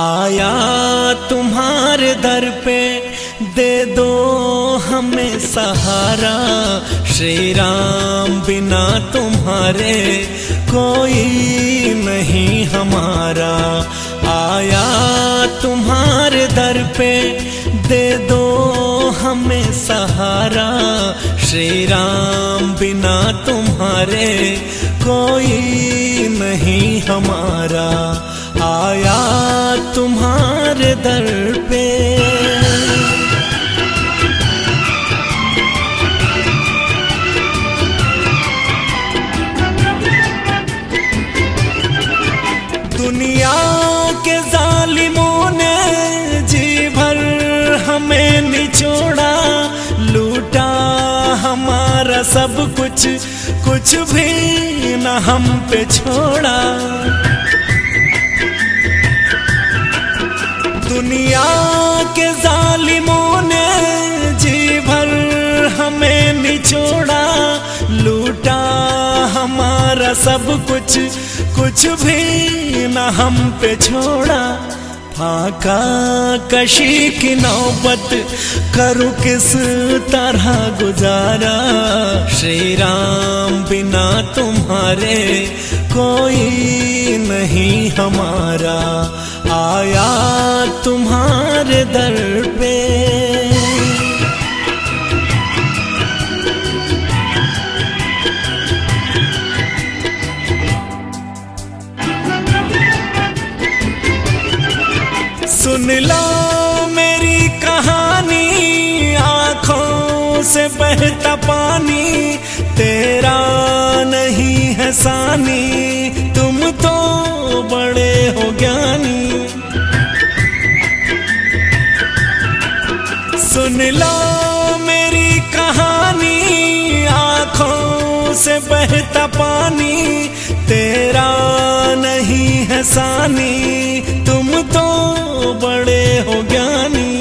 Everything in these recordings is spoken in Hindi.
आया तुम्हारे दर पे, दे दो हमें सहारा। श्री राम बिना तुम्हारे कोई नहीं हमारा। आया तुम्हारे दर पे, दे दो हमें सहारा। श्री राम बिना तुम्हारे कोई नहीं हमारा। आया तुम्हारे दर पे। दुनिया के जालिमों ने जी भर हमें निचोड़ा, लूटा हमारा सब कुछ कुछ भी न हम पे छोड़ा। दुनिया के जालिमों ने जी भर हमें निचोड़ा, लूटा हमारा सब कुछ कुछ भी न हम पे छोड़ा। फाका कशी की नौबत करूँ किस तरह गुजारा? श्री राम बिना तुम्हारे कोई नहीं हमारा। आया दर पे। सुन लो मेरी कहानी, आँखों से बहता पानी, तेरा नहीं है सानी, तुम तो बड़े सुन लो मेरी कहानी, आँखों से बहता पानी, तेरा नहीं है सानी, तुम तो बड़े हो ज्ञानी,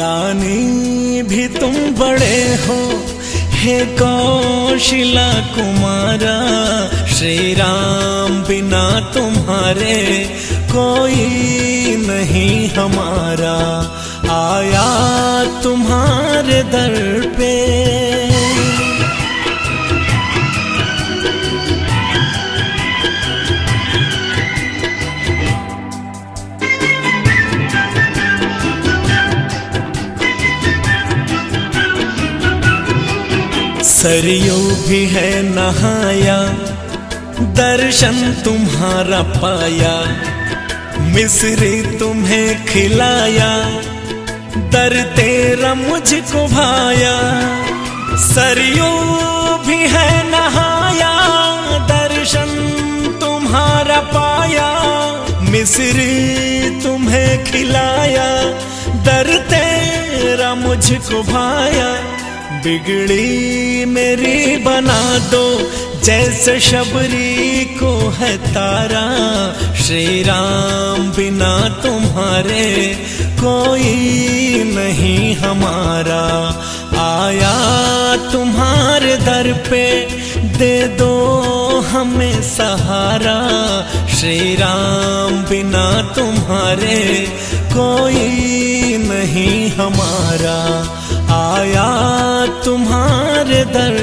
दानी भी तुम बड़े हो, हे कौशिला कुमारा श्री राम बिना तुम्हारे कोई नहीं हमारा। आया तुम्हारे दर पे। सरयू भी है नहाया दर्शन तुम्हारा पाया मिश्री तुम्हें खिलाया। दर तेरा मुझको भाया, सरयू भी है नहाया, दर्शन तुम्हारा पाया मिश्री तुम्हें खिलाया, दर तेरा मुझको भाया, बिगड़ी मेरी बना दो, जैसे शबरी को है तारा श्री राम बिना तुम्हारे कोई नहीं हमारा। आया तुम्हारे दर पे, दे दो हमें सहारा। श्री राम बिना तुम्हारे कोई नहीं हमारा। आया तुम्हारे दर